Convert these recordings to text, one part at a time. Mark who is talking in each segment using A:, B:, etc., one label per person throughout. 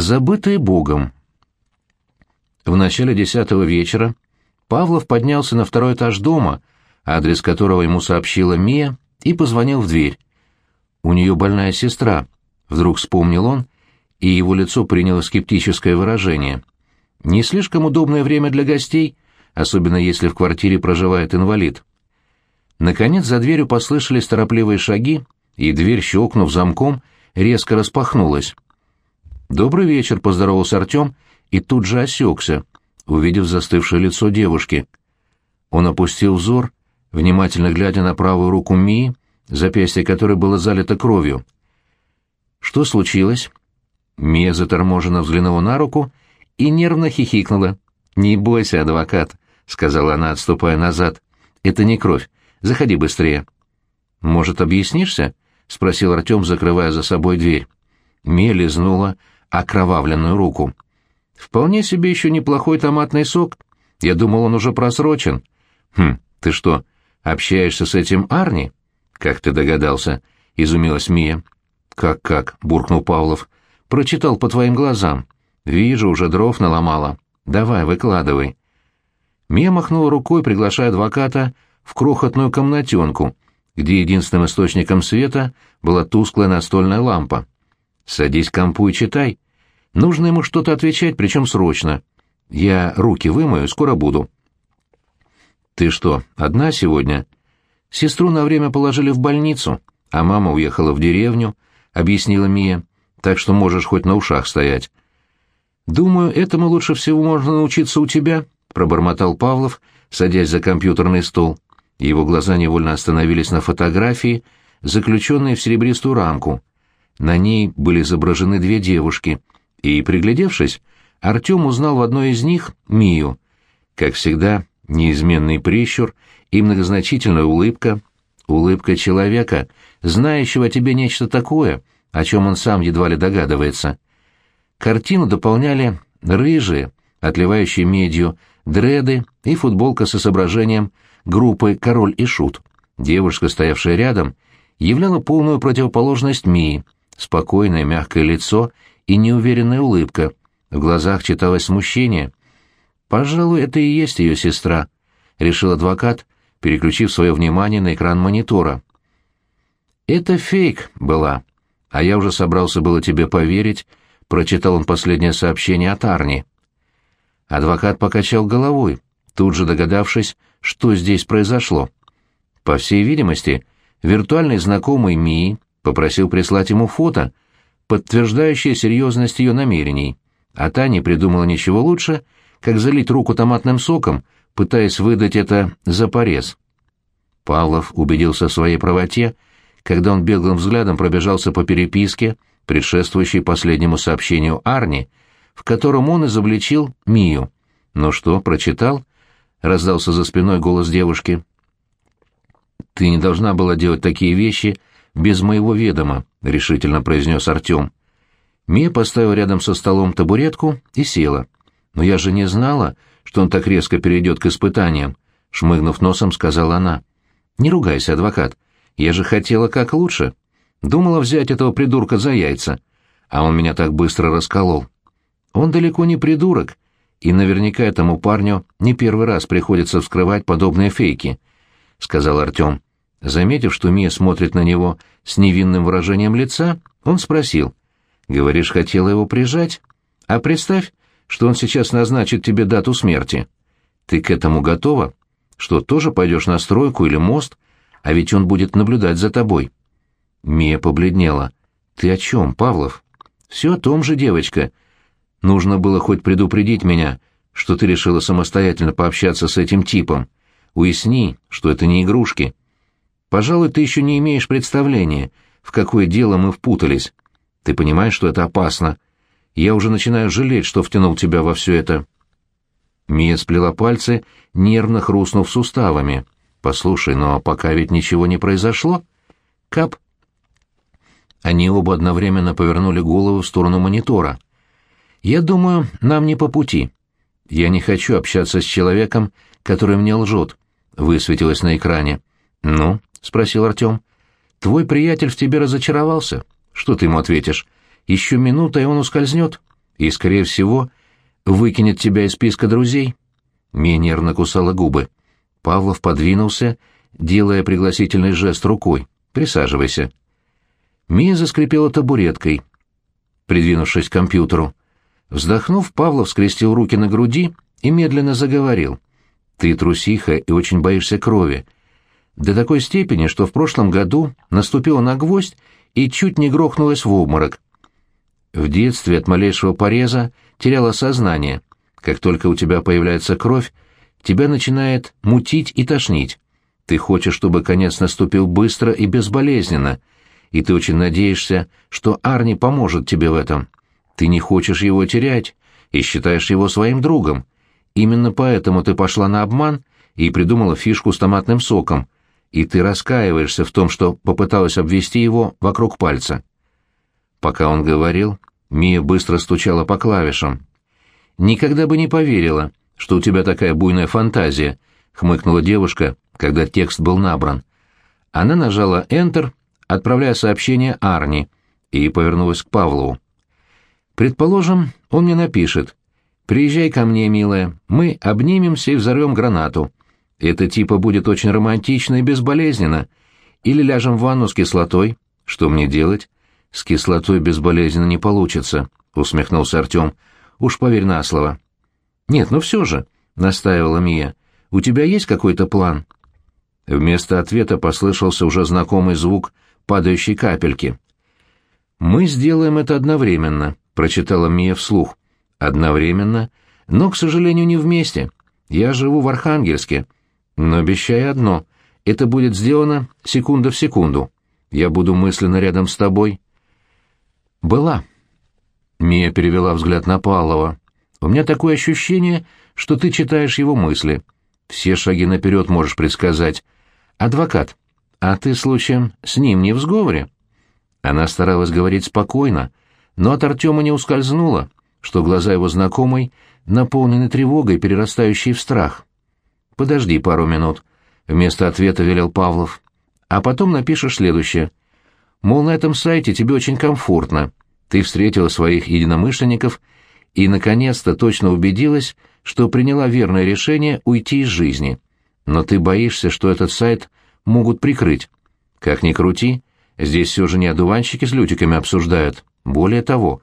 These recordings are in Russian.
A: Забытые Богом. В начале десятого вечера Павлов поднялся на второй этаж дома, адрес которого ему сообщила Мия, и позвонил в дверь. «У нее больная сестра», — вдруг вспомнил он, и его лицо приняло скептическое выражение. «Не слишком удобное время для гостей, особенно если в квартире проживает инвалид». Наконец за дверью послышались торопливые шаги, и дверь, щелкнув замком, резко распахнулась. «Добрый вечер», — поздоровался Артем, и тут же осекся, увидев застывшее лицо девушки. Он опустил взор, внимательно глядя на правую руку Мии, запястье которой было залито кровью. «Что случилось?» Мия заторможенно взглянула на руку и нервно хихикнула. «Не бойся, адвокат», — сказала она, отступая назад. «Это не кровь. Заходи быстрее». «Может, объяснишься?» — спросил Артем, закрывая за собой дверь. Мия лизнула окровавленную руку. «Вполне себе еще неплохой томатный сок. Я думал, он уже просрочен». «Хм, ты что, общаешься с этим Арни?» «Как ты догадался?» — изумилась Мия. «Как-как?» — буркнул Павлов. «Прочитал по твоим глазам. Вижу, уже дров наломала. Давай, выкладывай». Мия махнула рукой, приглашая адвоката в крохотную комнатенку, где единственным источником света была тусклая настольная лампа. «Садись к компу и читай. Нужно ему что-то отвечать, причем срочно. Я руки вымою, скоро буду». «Ты что, одна сегодня?» «Сестру на время положили в больницу, а мама уехала в деревню», — объяснила Мия, — «так что можешь хоть на ушах стоять». «Думаю, этому лучше всего можно научиться у тебя», — пробормотал Павлов, садясь за компьютерный стол. Его глаза невольно остановились на фотографии, заключенной в серебристую рамку. На ней были изображены две девушки, и, приглядевшись, Артем узнал в одной из них Мию. Как всегда, неизменный прищур и многозначительная улыбка, улыбка человека, знающего о тебе нечто такое, о чем он сам едва ли догадывается. Картину дополняли рыжие, отливающие медью, дреды и футболка с изображением группы «Король и Шут». Девушка, стоявшая рядом, являла полную противоположность Мии, спокойное мягкое лицо и неуверенная улыбка. В глазах читалось смущение. «Пожалуй, это и есть ее сестра», — решил адвокат, переключив свое внимание на экран монитора. «Это фейк была, а я уже собрался было тебе поверить», — прочитал он последнее сообщение от Арни. Адвокат покачал головой, тут же догадавшись, что здесь произошло. По всей видимости, виртуальный знакомый Мии попросил прислать ему фото, подтверждающее серьезность ее намерений, а та не придумала ничего лучше, как залить руку томатным соком, пытаясь выдать это за порез. Павлов убедился в своей правоте, когда он беглым взглядом пробежался по переписке, предшествующей последнему сообщению Арни, в котором он изобличил Мию. «Ну что, прочитал?» — раздался за спиной голос девушки. «Ты не должна была делать такие вещи без моего ведома», — решительно произнес Артем. Мия поставила рядом со столом табуретку и села. «Но я же не знала, что он так резко перейдет к испытаниям», — шмыгнув носом, сказала она. «Не ругайся, адвокат. Я же хотела как лучше. Думала взять этого придурка за яйца, а он меня так быстро расколол. Он далеко не придурок, и наверняка этому парню не первый раз приходится вскрывать подобные фейки», — сказал Артем. Заметив, что Мия смотрит на него с невинным выражением лица, он спросил. «Говоришь, хотела его прижать? А представь, что он сейчас назначит тебе дату смерти. Ты к этому готова? Что, тоже пойдешь на стройку или мост? А ведь он будет наблюдать за тобой». Мия побледнела. «Ты о чем, Павлов?» «Все о том же, девочка. Нужно было хоть предупредить меня, что ты решила самостоятельно пообщаться с этим типом. Уясни, что это не игрушки». Пожалуй, ты еще не имеешь представления, в какое дело мы впутались. Ты понимаешь, что это опасно. Я уже начинаю жалеть, что втянул тебя во все это». Мия сплела пальцы, нервно хрустнув суставами. «Послушай, но пока ведь ничего не произошло?» «Кап». Они оба одновременно повернули голову в сторону монитора. «Я думаю, нам не по пути. Я не хочу общаться с человеком, который мне лжет», — высветилось на экране. «Ну, — спросил Артем. «Твой приятель в тебе разочаровался. Что ты ему ответишь? Еще минута, и он ускользнет. и, скорее всего, выкинет тебя из списка друзей. Мия нервно кусала губы. Павлов подвинулся, делая пригласительный жест рукой. «Присаживайся». Мия заскрипела табуреткой, придвинувшись к компьютеру. Вздохнув, Павлов скрестил руки на груди и медленно заговорил. «Ты трусиха и очень боишься крови. До такой степени, что в прошлом году наступила на гвоздь и чуть не грохнулась в обморок. В детстве от малейшего пореза теряла сознание. Как только у тебя появляется кровь, тебя начинает мутить и тошнить. Ты хочешь, чтобы конец наступил быстро и безболезненно, и ты очень надеешься, что Арни поможет тебе в этом. Ты не хочешь его терять и считаешь его своим другом. Именно поэтому ты пошла на обман и придумала фишку с томатным соком, и ты раскаиваешься в том, что попыталась обвести его вокруг пальца. Пока он говорил, Мия быстро стучала по клавишам. «Никогда бы не поверила, что у тебя такая буйная фантазия», — хмыкнула девушка, когда текст был набран. Она нажала Enter, отправляя сообщение Арни, и повернулась к Павлову. «Предположим, он мне напишет. «Приезжай ко мне, милая, мы обнимемся и взорвем гранату. Это типа будет очень романтично и безболезненно. Или ляжем в ванну с кислотой. Что мне делать?» «С кислотой безболезненно не получится», — усмехнулся Артем. «Уж поверь на слово». «Нет, ну все же», — настаивала Мия. «У тебя есть какой-то план?» Вместо ответа послышался уже знакомый звук падающей капельки. «Мы сделаем это одновременно», — прочитала Мия вслух. «Одновременно, но, к сожалению, не вместе. Я живу в Архангельске, но обещаю одно — это будет сделано секунда в секунду. Я буду мысленно рядом с тобой». «Была». Мия перевела взгляд на Павлова. «У меня такое ощущение, что ты читаешь его мысли. Все шаги наперед можешь предсказать. Адвокат, а ты, случаем, с ним не в сговоре?» Она старалась говорить спокойно, но от Артема не ускользнуло, что глаза его знакомой наполнены тревогой, перерастающей в страх. «Подожди пару минут», — вместо ответа велел Павлов. «А потом напишешь следующее. Мол, на этом сайте тебе очень комфортно. Ты встретила своих единомышленников и, наконец-то, точно убедилась, что приняла верное решение уйти из жизни. Но ты боишься, что этот сайт могут прикрыть. Как ни крути, здесь все же не одуванчики с лютиками обсуждают. Более того,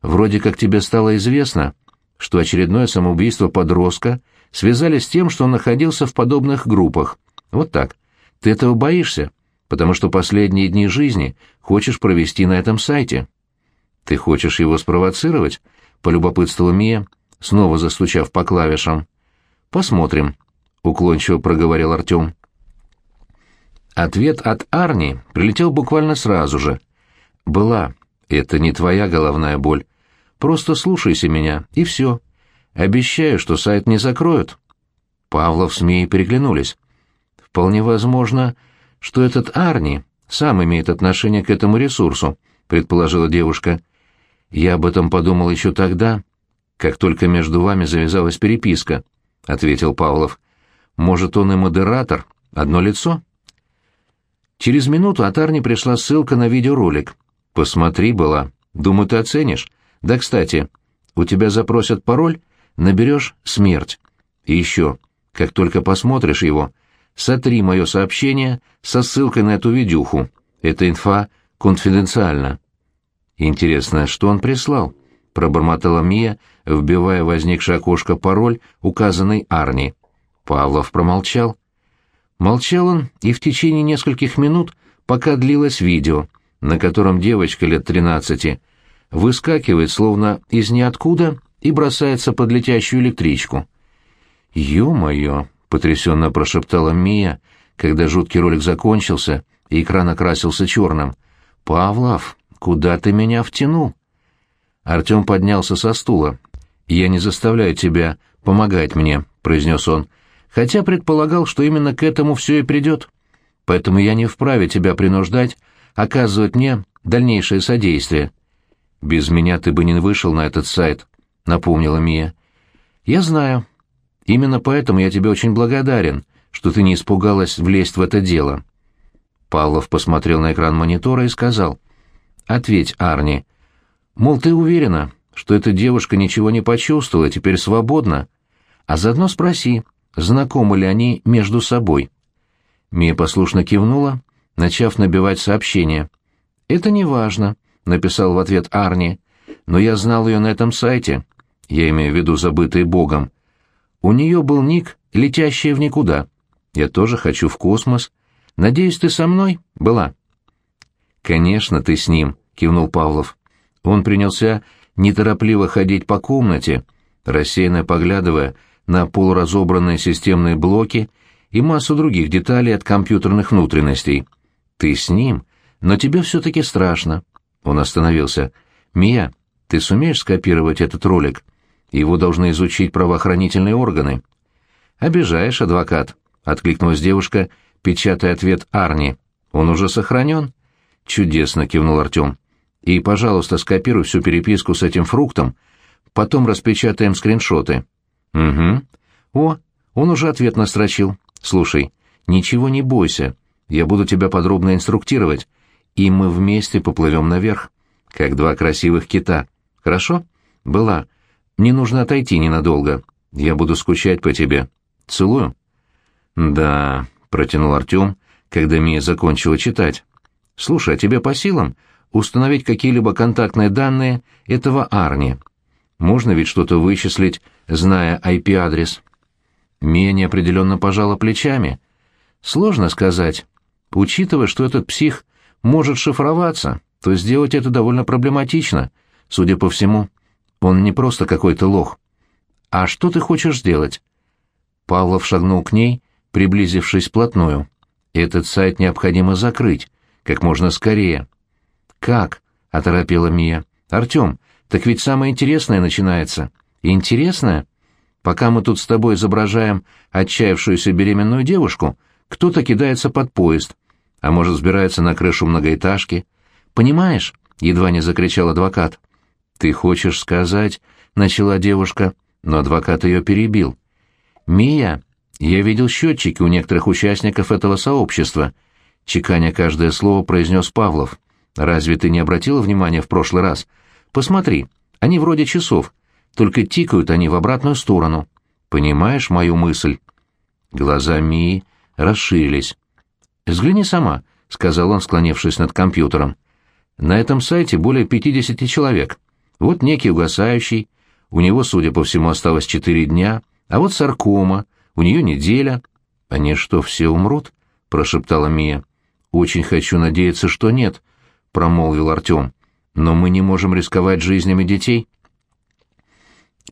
A: вроде как тебе стало известно, что очередное самоубийство подростка связали с тем, что он находился в подобных группах. Вот так. Ты этого боишься? потому что последние дни жизни хочешь провести на этом сайте. Ты хочешь его спровоцировать? полюбопытствовала Мия, снова застучав по клавишам. Посмотрим, уклончиво проговорил Артем. Ответ от Арни прилетел буквально сразу же. Была. Это не твоя головная боль. Просто слушайся меня, и все. Обещаю, что сайт не закроют. Павлов с Мией переглянулись. Вполне возможно, что этот Арни сам имеет отношение к этому ресурсу, предположила девушка. Я об этом подумал еще тогда, как только между вами завязалась переписка, ответил Павлов. Может, он и модератор, одно лицо? Через минуту от Арни пришла ссылка на видеоролик. Посмотри была. Думаю, ты оценишь. Да, кстати, у тебя запросят пароль, наберешь «смерть». И еще, как только посмотришь его, сотри мое сообщение со ссылкой на эту видюху. Эта инфа конфиденциальна. Интересно, что он прислал? Пробормотала Мия, вбивая в возникшее окошко пароль, указанный Арни. Павлов промолчал. Молчал он и в течение нескольких минут, пока длилось видео, на котором девочка лет тринадцати выскакивает словно из ниоткуда и бросается под летящую электричку. «Ё-моё!» потрясенно прошептала Мия, когда жуткий ролик закончился и экран окрасился черным. «Павлов, куда ты меня втянул?» Артем поднялся со стула. «Я не заставляю тебя помогать мне», — произнес он, хотя предполагал, что именно к этому все и придет. «Поэтому я не вправе тебя принуждать оказывать мне дальнейшее содействие». «Без меня ты бы не вышел на этот сайт», — напомнила Мия. «Я знаю», Именно поэтому я тебе очень благодарен, что ты не испугалась влезть в это дело». Павлов посмотрел на экран монитора и сказал. «Ответь, Арни. Мол, ты уверена, что эта девушка ничего не почувствовала, теперь свободна. А заодно спроси, знакомы ли они между собой. Мия послушно кивнула, начав набивать сообщение. «Это не важно», — написал в ответ Арни, — «но я знал ее на этом сайте, я имею в виду забытый Богом. У нее был ник «Летящая в никуда». Я тоже хочу в космос. Надеюсь, ты со мной была?» «Конечно, ты с ним», — кивнул Павлов. Он принялся неторопливо ходить по комнате, рассеянно поглядывая на полуразобранные системные блоки и массу других деталей от компьютерных внутренностей. «Ты с ним, но тебе все-таки страшно». Он остановился. «Мия, ты сумеешь скопировать этот ролик? Его должны изучить правоохранительные органы». «Обижаешь, адвокат», — откликнулась девушка, печатая ответ Арни. «Он уже сохранен?» «Чудесно», — кивнул Артем. «И, пожалуйста, скопируй всю переписку с этим фруктом, потом распечатаем скриншоты». «Угу. О, он уже ответ настрочил. Слушай, ничего не бойся, я буду тебя подробно инструктировать, и мы вместе поплывем наверх, как два красивых кита. Хорошо? Была. Мне нужно отойти ненадолго. Я буду скучать по тебе. Целую». «Да», — протянул Артем, когда Мия закончила читать. «Слушай, а тебе по силам установить какие-либо контактные данные этого Арни? Можно ведь что-то вычислить, зная IP-адрес?» Мия неопределенно пожала плечами. «Сложно сказать. Учитывая, что этот псих может шифроваться, то сделать это довольно проблематично. Судя по всему, он не просто какой-то лох. А что ты хочешь сделать?» Павлов шагнул к ней, приблизившись вплотную. «Этот сайт необходимо закрыть, как можно скорее». «Как?» — оторопела Мия. «Артем, так ведь самое интересное начинается». «Интересное?» Пока мы тут с тобой изображаем отчаявшуюся беременную девушку, кто-то кидается под поезд, а может, взбирается на крышу многоэтажки. Понимаешь?» — едва не закричал адвокат. «Ты хочешь сказать...» — начала девушка, но адвокат ее перебил. «Мия, я видел счетчики у некоторых участников этого сообщества», — чеканя каждое слово произнес Павлов. «Разве ты не обратила внимания в прошлый раз? Посмотри, они вроде часов, только тикают они в обратную сторону. Понимаешь мою мысль?» Глаза Мии расширились. «Взгляни сама», — сказал он, склонившись над компьютером. «На этом сайте более пятидесяти человек. Вот некий угасающий, у него, судя по всему, осталось четыре дня, а вот саркома, у нее неделя. Они что, все умрут? прошептала Мия. Очень хочу надеяться, что нет, промолвил Артем. Но мы не можем рисковать жизнями детей.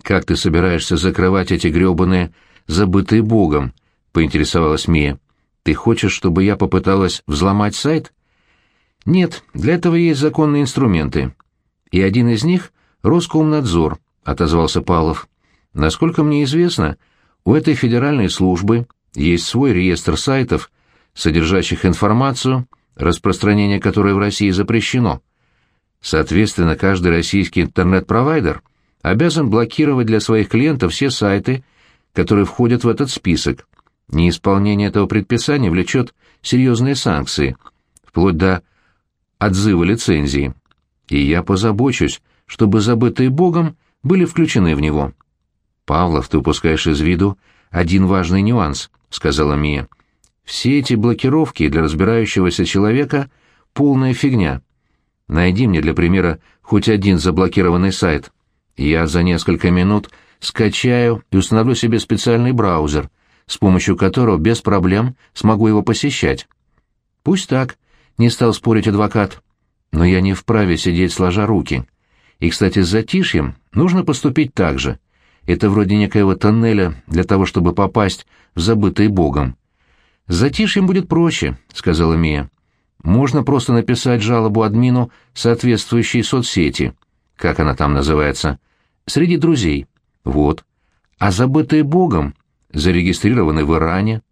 A: Как ты собираешься закрывать эти грёбаные, забытые богом? поинтересовалась Мия. Ты хочешь, чтобы я попыталась взломать сайт? Нет, для этого есть законные инструменты. И один из них — Роскомнадзор, — отозвался Павлов. Насколько мне известно, у этой федеральной службы есть свой реестр сайтов, содержащих информацию, распространение которой в России запрещено. Соответственно, каждый российский интернет-провайдер обязан блокировать для своих клиентов все сайты, которые входят в этот список. Неисполнение этого предписания влечет серьезные санкции, вплоть до отзыва лицензии. И я позабочусь, чтобы забытые Богом были включены в него. «Павлов, ты упускаешь из виду один важный нюанс», — сказала Мия. «Все эти блокировки для разбирающегося человека — полная фигня. Найди мне для примера хоть один заблокированный сайт. Я за несколько минут скачаю и установлю себе специальный браузер, с помощью которого без проблем смогу его посещать». «Пусть так», — не стал спорить адвокат. «Но я не вправе сидеть сложа руки. И, кстати, с затишьем нужно поступить так же. Это вроде некоего тоннеля для того, чтобы попасть в забытый богом. «С затишьем будет проще», — сказала Мия. «Можно просто написать жалобу админу соответствующей соцсети. Как она там называется? Среди друзей. Вот. А забытые богом зарегистрированы в Иране».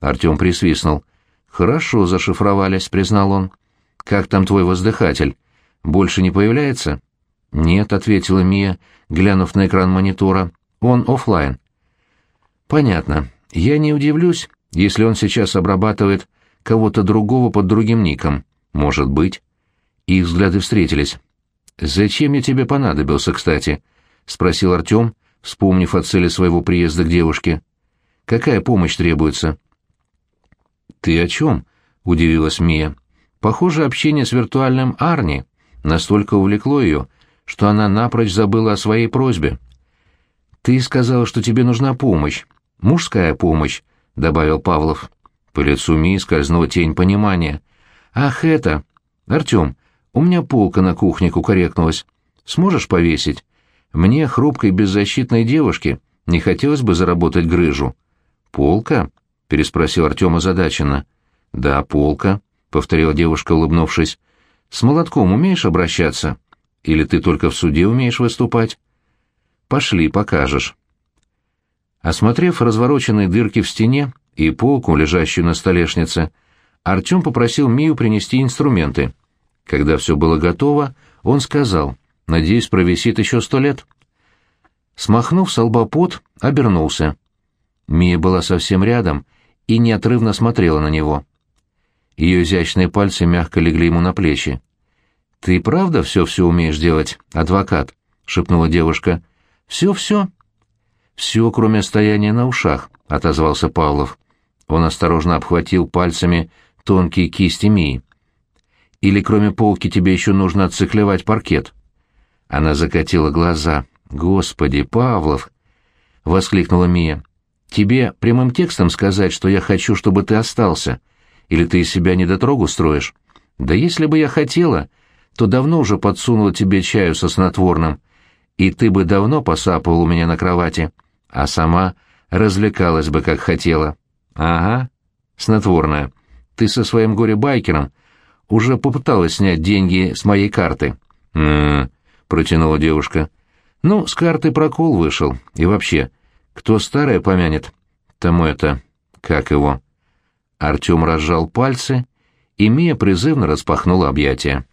A: Артем присвистнул. «Хорошо зашифровались», — признал он. «Как там твой воздыхатель? Больше не появляется?» «Нет», — ответила Мия, глянув на экран монитора. «Он офлайн». «Понятно. Я не удивлюсь, если он сейчас обрабатывает кого-то другого под другим ником. Может быть». Их взгляды встретились. «Зачем я тебе понадобился, кстати?» — спросил Артем, вспомнив о цели своего приезда к девушке. «Какая помощь требуется?» «Ты о чем?» — удивилась Мия. «Похоже, общение с виртуальным Арни настолько увлекло ее, что она напрочь забыла о своей просьбе». «Ты сказал, что тебе нужна помощь. Мужская помощь», — добавил Павлов. По лицу Мии скользнула тень понимания. «Ах, это! Артем, у меня полка на кухне кукарекнулась. Сможешь повесить? Мне, хрупкой беззащитной девушке, не хотелось бы заработать грыжу». «Полка?» — переспросил Артем озадаченно. «Да, полка», — повторила девушка, улыбнувшись. «С молотком умеешь обращаться? Или ты только в суде умеешь выступать?» «Пошли, покажешь». Осмотрев развороченные дырки в стене и полку, лежащую на столешнице, Артем попросил Мию принести инструменты. Когда все было готово, он сказал, «Надеюсь, провисит еще сто лет». Смахнув с лба обернулся. Мия была совсем рядом и неотрывно смотрела на него. Ее изящные пальцы мягко легли ему на плечи. «Ты правда все-все умеешь делать, адвокат?» — шепнула девушка. «Все-все?» «Все, кроме стояния на ушах», — отозвался Павлов. Он осторожно обхватил пальцами тонкие кисти Мии. «Или кроме полки тебе еще нужно отциклевать паркет?» Она закатила глаза. «Господи, Павлов!» — воскликнула Мия. Тебе прямым текстом сказать, что я хочу, чтобы ты остался? Или ты из себя недотрогу строишь? Да если бы я хотела, то давно уже подсунула тебе чаю со снотворным, и ты бы давно посапывал у меня на кровати, а сама развлекалась бы, как хотела. Ага, снотворная. Ты со своим горе-байкером уже попыталась снять деньги с моей карты. «М-м-м», протянула девушка. «Ну, с карты прокол вышел. И вообще, кто старое помянет, тому это... как его? Артем разжал пальцы, и Мия призывно распахнула объятия.